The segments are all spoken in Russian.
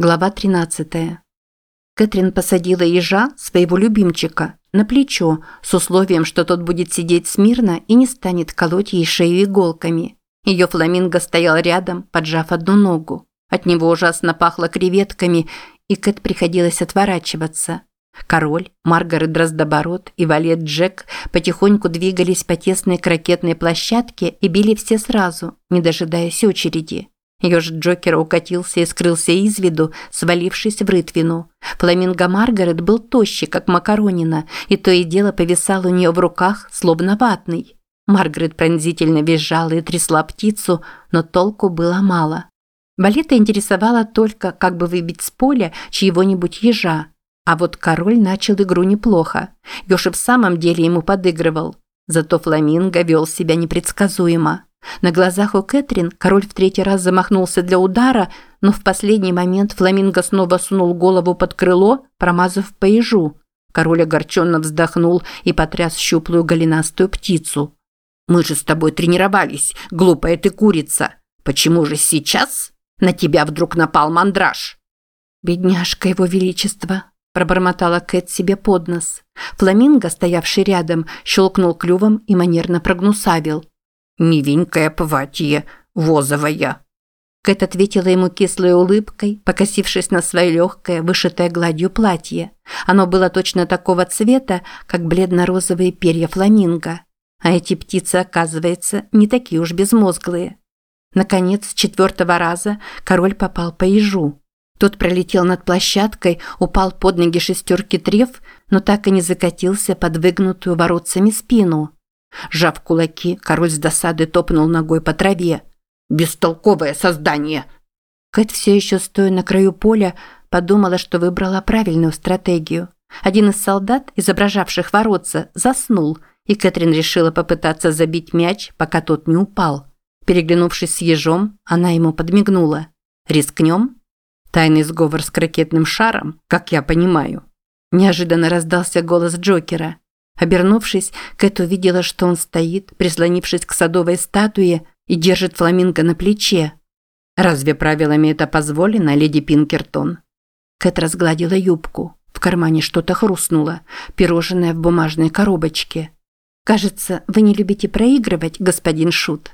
Глава 13. Кэтрин посадила ежа, своего любимчика, на плечо с условием, что тот будет сидеть смирно и не станет колоть ей шею иголками. Ее фламинго стоял рядом, поджав одну ногу. От него ужасно пахло креветками, и Кэт приходилось отворачиваться. Король, Маргарет Дроздоборот и Валет Джек потихоньку двигались по тесной крокетной площадке и били все сразу, не дожидаясь очереди. Ёж Джокера укатился и скрылся из виду, свалившись в рытвину. Фламинго Маргарет был тощий, как макаронина, и то и дело повисал у нее в руках, словно ватный. Маргарет пронзительно визжала и трясла птицу, но толку было мало. Балета интересовала только, как бы выбить с поля чьего-нибудь ежа. А вот король начал игру неплохо. Ёж и в самом деле ему подыгрывал. Зато Фламинго вел себя непредсказуемо. На глазах у Кэтрин король в третий раз замахнулся для удара, но в последний момент Фламинго снова сунул голову под крыло, промазав по ежу. Король огорченно вздохнул и потряс щуплую голенастую птицу. «Мы же с тобой тренировались, глупая ты курица. Почему же сейчас на тебя вдруг напал мандраж?» «Бедняжка его величества», – пробормотала Кэт себе под нос. Фламинго, стоявший рядом, щелкнул клювом и манерно прогнусавил – «Миленькое платье, возовая». Кэт ответила ему кислой улыбкой, покосившись на свое легкое, вышитое гладью платье. Оно было точно такого цвета, как бледно-розовые перья фламинго. А эти птицы, оказывается, не такие уж безмозглые. Наконец, с четвертого раза король попал по ежу. Тот пролетел над площадкой, упал под ноги шестерки трев, но так и не закатился под выгнутую воротцами спину. Жав кулаки, король с досады топнул ногой по траве. «Бестолковое создание!» Кэт все еще стоя на краю поля, подумала, что выбрала правильную стратегию. Один из солдат, изображавших воротца, заснул, и Кэтрин решила попытаться забить мяч, пока тот не упал. Переглянувшись с ежом, она ему подмигнула. «Рискнем?» Тайный сговор с крокетным шаром, как я понимаю. Неожиданно раздался голос Джокера. Обернувшись, Кэт увидела, что он стоит, прислонившись к садовой статуе и держит фламинго на плече. «Разве правилами это позволено, леди Пинкертон?» Кэт разгладила юбку. В кармане что-то хрустнуло, пирожное в бумажной коробочке. «Кажется, вы не любите проигрывать, господин Шут».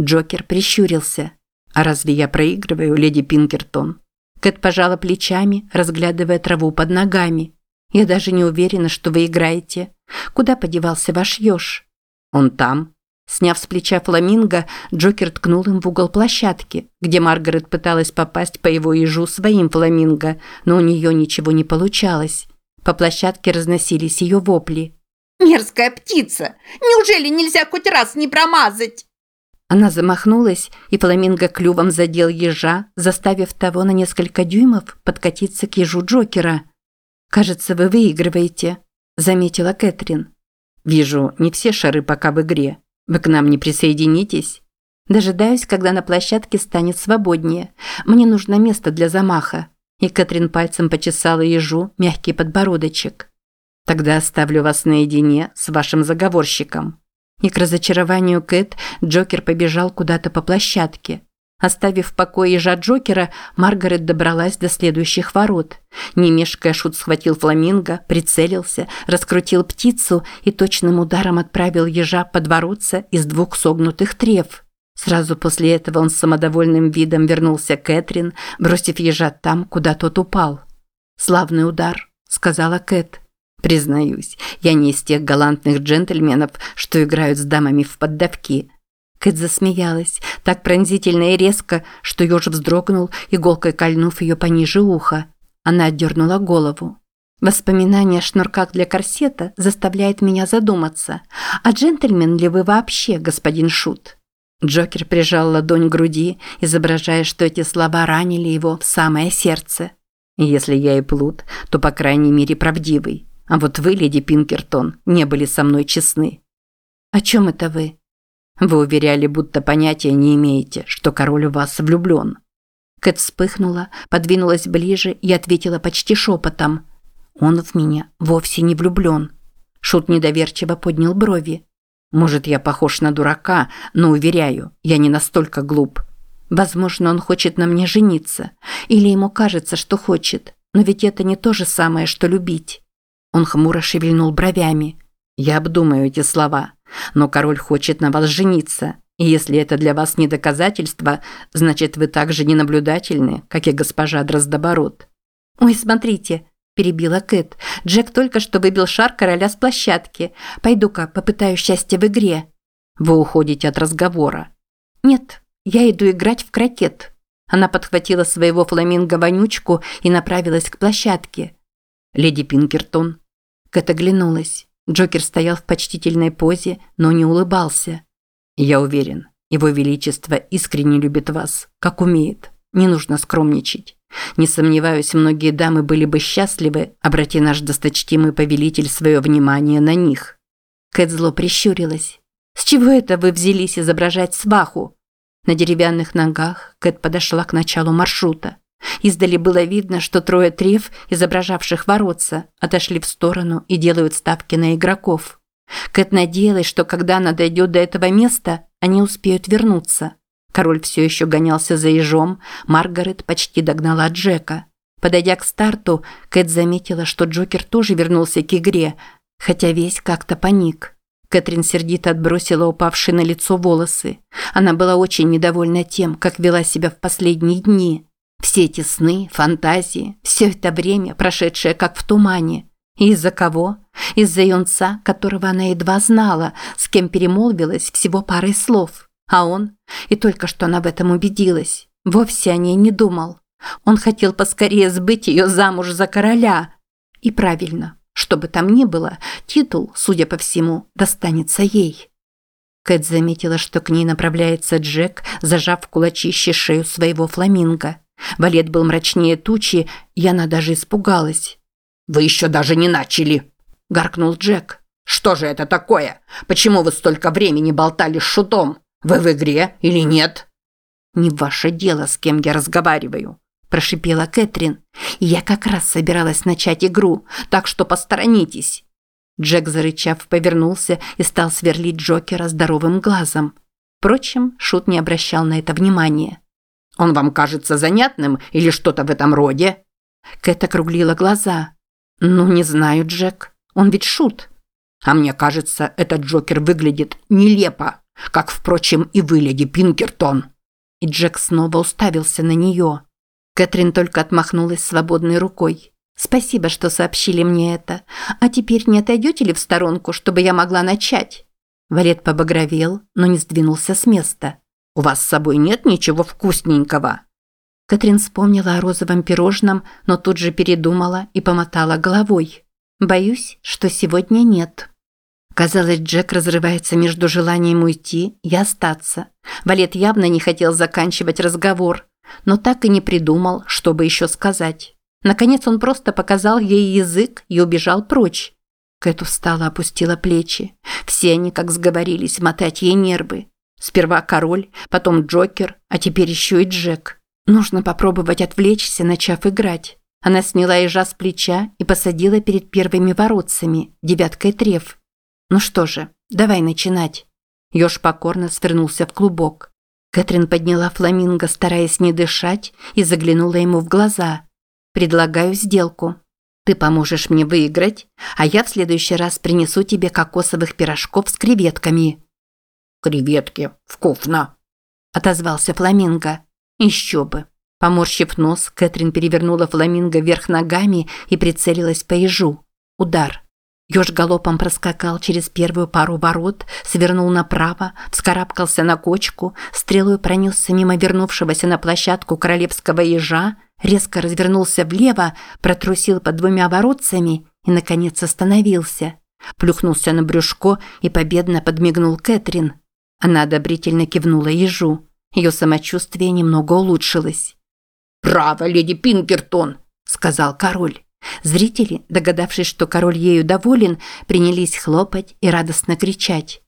Джокер прищурился. «А разве я проигрываю, леди Пинкертон?» Кэт пожала плечами, разглядывая траву под ногами. «Я даже не уверена, что вы играете. Куда подевался ваш еж? Он там. Сняв с плеча фламинго, Джокер ткнул им в угол площадки, где Маргарет пыталась попасть по его ежу своим фламинго, но у нее ничего не получалось. По площадке разносились ее вопли. «Мерзкая птица! Неужели нельзя хоть раз не промазать?» Она замахнулась, и фламинго клювом задел ежа, заставив того на несколько дюймов подкатиться к ежу Джокера. «Кажется, вы выигрываете», заметила Кэтрин. «Вижу, не все шары пока в игре. Вы к нам не присоединитесь?» «Дожидаюсь, когда на площадке станет свободнее. Мне нужно место для замаха». И Кэтрин пальцем почесала ежу мягкий подбородочек. «Тогда оставлю вас наедине с вашим заговорщиком». И к разочарованию Кэт Джокер побежал куда-то по площадке. Оставив в покое ежа Джокера, Маргарет добралась до следующих ворот. Не мешкая, Шут схватил фламинго, прицелился, раскрутил птицу и точным ударом отправил ежа под воротца из двух согнутых трев. Сразу после этого он с самодовольным видом вернулся к Кэтрин, бросив ежа там, куда тот упал. «Славный удар», – сказала Кэт. «Признаюсь, я не из тех галантных джентльменов, что играют с дамами в поддавки», Кэт засмеялась, так пронзительно и резко, что еж вздрогнул, иголкой кольнув ее пониже уха. Она отдернула голову. Воспоминание о шнурках для корсета заставляет меня задуматься. А джентльмен ли вы вообще, господин Шут? Джокер прижал ладонь к груди, изображая, что эти слова ранили его в самое сердце. Если я и плут, то по крайней мере правдивый. А вот вы, леди Пинкертон, не были со мной честны. О чем это вы? Вы уверяли, будто понятия не имеете, что король у вас влюблен. Кэт вспыхнула, подвинулась ближе и ответила почти шепотом. «Он в меня вовсе не влюблен». Шут недоверчиво поднял брови. «Может, я похож на дурака, но, уверяю, я не настолько глуп». Возможно, он хочет на мне жениться. Или ему кажется, что хочет. Но ведь это не то же самое, что любить. Он хмуро шевельнул бровями. Я обдумаю эти слова. Но король хочет на вас жениться. И если это для вас не доказательство, значит, вы так же ненаблюдательны, как и госпожа Дроздоборот. «Ой, смотрите», – перебила Кэт. «Джек только что выбил шар короля с площадки. Пойду-ка попытаю счастье в игре». «Вы уходите от разговора». «Нет, я иду играть в крокет». Она подхватила своего фламинго-вонючку и направилась к площадке. «Леди Пинкертон». Кэт оглянулась. Джокер стоял в почтительной позе, но не улыбался. «Я уверен, его величество искренне любит вас, как умеет. Не нужно скромничать. Не сомневаюсь, многие дамы были бы счастливы, обрати наш досточтимый повелитель свое внимание на них». Кэт зло прищурилась. «С чего это вы взялись изображать сваху?» На деревянных ногах Кэт подошла к началу маршрута. Издали было видно, что трое треф, изображавших воротца, отошли в сторону и делают ставки на игроков. Кэт надеялась, что когда она дойдет до этого места, они успеют вернуться. Король все еще гонялся за ежом, Маргарет почти догнала Джека. Подойдя к старту, Кэт заметила, что Джокер тоже вернулся к игре, хотя весь как-то паник. Кэтрин сердито отбросила упавшие на лицо волосы. Она была очень недовольна тем, как вела себя в последние дни. Все эти сны, фантазии, все это время, прошедшее как в тумане. И из-за кого? Из-за юнца, которого она едва знала, с кем перемолвилась всего парой слов. А он, и только что она в этом убедилась, вовсе о ней не думал. Он хотел поскорее сбыть ее замуж за короля. И правильно, что бы там ни было, титул, судя по всему, достанется ей. Кэт заметила, что к ней направляется Джек, зажав в кулачище шею своего фламинго. Валет был мрачнее тучи, и она даже испугалась. «Вы еще даже не начали!» – гаркнул Джек. «Что же это такое? Почему вы столько времени болтали с шутом? Вы в игре или нет?» «Не ваше дело, с кем я разговариваю», – прошипела Кэтрин. «Я как раз собиралась начать игру, так что посторонитесь». Джек, зарычав, повернулся и стал сверлить Джокера здоровым глазом. Впрочем, Шут не обращал на это внимания. Он вам кажется занятным или что-то в этом роде?» Кэт округлила глаза. «Ну, не знаю, Джек. Он ведь шут». «А мне кажется, этот Джокер выглядит нелепо, как, впрочем, и вы, леди Пинкертон». И Джек снова уставился на нее. Кэтрин только отмахнулась свободной рукой. «Спасибо, что сообщили мне это. А теперь не отойдете ли в сторонку, чтобы я могла начать?» Валет побагровел, но не сдвинулся с места. У вас с собой нет ничего вкусненького?» Катрин вспомнила о розовом пирожном, но тут же передумала и помотала головой. «Боюсь, что сегодня нет». Казалось, Джек разрывается между желанием уйти и остаться. Валет явно не хотел заканчивать разговор, но так и не придумал, что бы еще сказать. Наконец он просто показал ей язык и убежал прочь. Кэт устала, опустила плечи. Все они, как сговорились, мотать ей нервы. Сперва король, потом Джокер, а теперь еще и Джек. Нужно попробовать отвлечься, начав играть. Она сняла ежа с плеча и посадила перед первыми воротцами, девяткой треф. Ну что же, давай начинать. Ёж покорно свернулся в клубок. Кэтрин подняла фламинго, стараясь не дышать, и заглянула ему в глаза. «Предлагаю сделку. Ты поможешь мне выиграть, а я в следующий раз принесу тебе кокосовых пирожков с креветками». «Креветки. Вкусно!» – отозвался Фламинго. «Еще бы!» Поморщив нос, Кэтрин перевернула Фламинго вверх ногами и прицелилась по ежу. Удар. Ёж галопом проскакал через первую пару ворот, свернул направо, вскарабкался на кочку, стрелой пронесся мимо вернувшегося на площадку королевского ежа, резко развернулся влево, протрусил под двумя воротцами и, наконец, остановился. Плюхнулся на брюшко и победно подмигнул Кэтрин. Она одобрительно кивнула ежу. Ее самочувствие немного улучшилось. «Браво, леди Пинкертон!» – сказал король. Зрители, догадавшись, что король ею доволен, принялись хлопать и радостно кричать.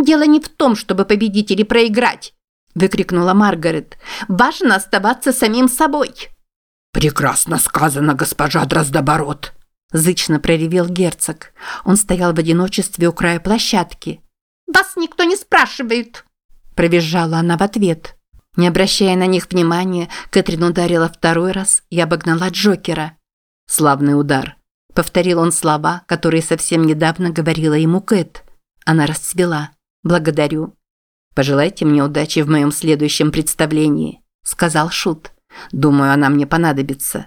«Дело не в том, чтобы победить или проиграть!» – выкрикнула Маргарет. «Важно оставаться самим собой!» «Прекрасно сказано, госпожа Дроздоборот!» – зычно проревел герцог. Он стоял в одиночестве у края площадки. Вас никто не спрашивает!» Провизжала она в ответ. Не обращая на них внимания, Кэтрин ударила второй раз и обогнала Джокера. «Славный удар», – повторил он слова, которые совсем недавно говорила ему Кэт. Она расцвела. «Благодарю». «Пожелайте мне удачи в моем следующем представлении», – сказал Шут. «Думаю, она мне понадобится».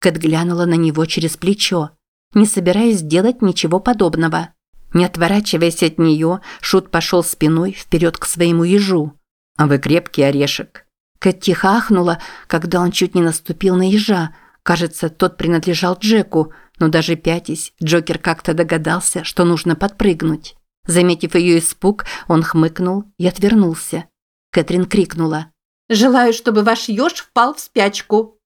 Кэт глянула на него через плечо, не собираясь делать ничего подобного. Не отворачиваясь от нее, Шут пошел спиной вперед к своему ежу. «А вы крепкий орешек». Кэт тихо ахнула, когда он чуть не наступил на ежа. Кажется, тот принадлежал Джеку, но даже пятясь, Джокер как-то догадался, что нужно подпрыгнуть. Заметив ее испуг, он хмыкнул и отвернулся. Кэтрин крикнула. «Желаю, чтобы ваш еж впал в спячку».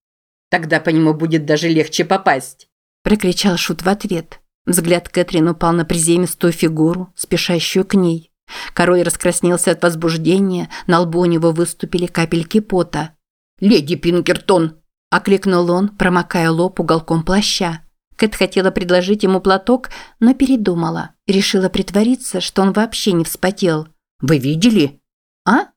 «Тогда по нему будет даже легче попасть», – прокричал Шут в ответ. Взгляд Кэтрин упал на приземистую фигуру, спешащую к ней. Король раскраснелся от возбуждения, на лбу у него выступили капельки пота. «Леди Пинкертон!» – окликнул он, промокая лоб уголком плаща. Кэт хотела предложить ему платок, но передумала. Решила притвориться, что он вообще не вспотел. «Вы видели?» «А?»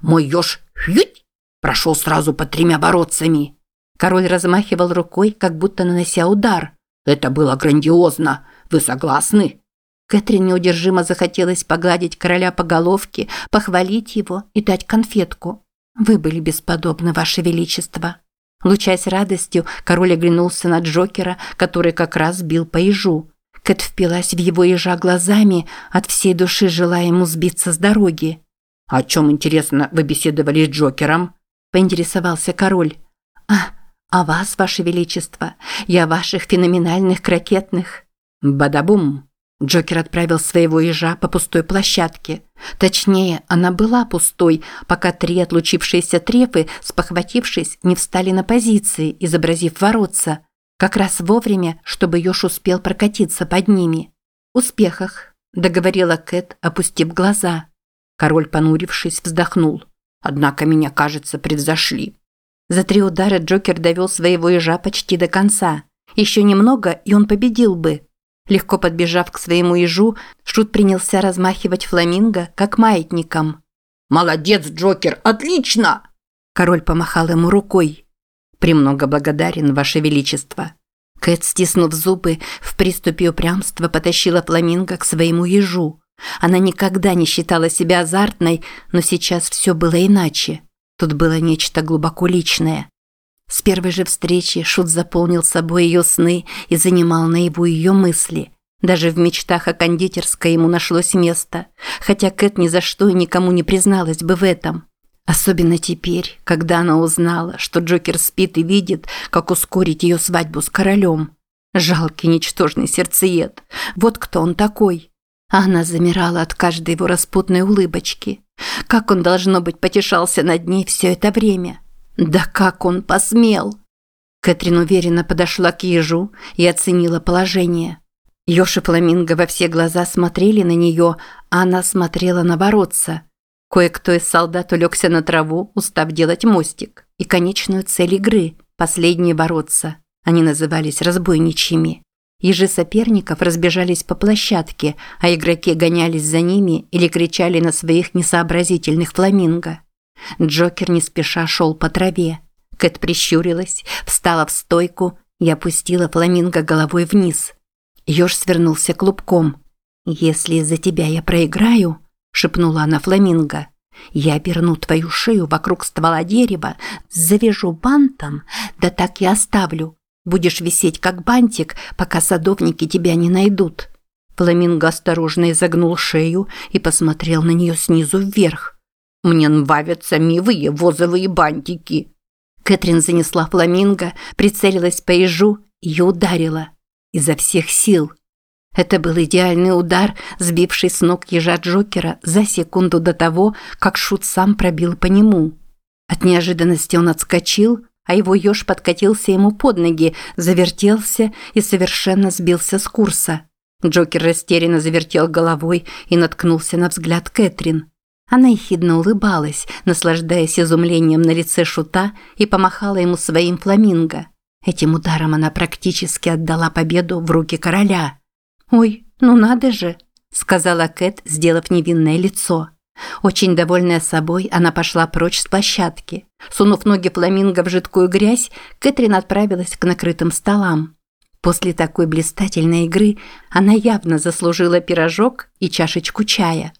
«Мой еж хють прошел сразу под тремя бороться,ми Король размахивал рукой, как будто нанося удар. Это было грандиозно. Вы согласны? Кэтрин неудержимо захотелось погладить короля по головке, похвалить его и дать конфетку. Вы были бесподобны, ваше величество. Лучась радостью, король оглянулся на Джокера, который как раз бил по ежу. Кэт впилась в его ежа глазами, от всей души желая ему сбиться с дороги. «О чем, интересно, вы беседовали с Джокером?» – поинтересовался король. «А, «А вас, ваше величество, я ваших феноменальных крокетных». «Бадабум!» Джокер отправил своего ежа по пустой площадке. Точнее, она была пустой, пока три отлучившиеся трефы, спохватившись, не встали на позиции, изобразив воротца. Как раз вовремя, чтобы еж успел прокатиться под ними. «Успехах», – договорила Кэт, опустив глаза. Король, понурившись, вздохнул. «Однако меня, кажется, превзошли». За три удара Джокер довел своего ежа почти до конца. Еще немного, и он победил бы. Легко подбежав к своему ежу, Шут принялся размахивать фламинго, как маятником. «Молодец, Джокер, отлично!» Король помахал ему рукой. «Премного благодарен, Ваше Величество». Кэт, стиснув зубы, в приступе упрямства потащила фламинго к своему ежу. Она никогда не считала себя азартной, но сейчас все было иначе. Тут было нечто глубоко личное. С первой же встречи Шут заполнил собой ее сны и занимал наяву ее мысли. Даже в мечтах о кондитерской ему нашлось место, хотя Кэт ни за что и никому не призналась бы в этом. Особенно теперь, когда она узнала, что Джокер спит и видит, как ускорить ее свадьбу с королем. Жалкий, ничтожный сердцеед. Вот кто он такой. Она замирала от каждой его распутной улыбочки. Как он, должно быть, потешался над ней все это время? Да как он посмел? Кэтрин уверенно подошла к ежу и оценила положение. Ёж и Фламинго во все глаза смотрели на нее, а она смотрела на воротца. Кое-кто из солдат улегся на траву, устав делать мостик, и конечную цель игры – последние воротца. Они назывались разбойничьими. Ежи соперников разбежались по площадке, а игроки гонялись за ними или кричали на своих несообразительных фламинго. Джокер не спеша шел по траве. Кэт прищурилась, встала в стойку и опустила фламинго головой вниз. Ёж свернулся клубком. «Если из-за тебя я проиграю», – шепнула она фламинго, – «я оберну твою шею вокруг ствола дерева, завяжу бантом, да так и оставлю, Будешь висеть как бантик, пока садовники тебя не найдут». Фламинго осторожно изогнул шею и посмотрел на нее снизу вверх. «Мне нравятся милые возовые бантики». Кэтрин занесла фламинго, прицелилась по ежу и ударила. Изо всех сил. Это был идеальный удар, сбивший с ног ежа Джокера за секунду до того, как Шут сам пробил по нему. От неожиданности он отскочил, а его еж подкатился ему под ноги, завертелся и совершенно сбился с курса. Джокер растерянно завертел головой и наткнулся на взгляд Кэтрин. Она ехидно улыбалась, наслаждаясь изумлением на лице шута и помахала ему своим фламинго. Этим ударом она практически отдала победу в руки короля. «Ой, ну надо же!» – сказала Кэт, сделав невинное лицо. Очень довольная собой, она пошла прочь с площадки. Сунув ноги фламинго в жидкую грязь, Кэтрин отправилась к накрытым столам. После такой блистательной игры она явно заслужила пирожок и чашечку чая.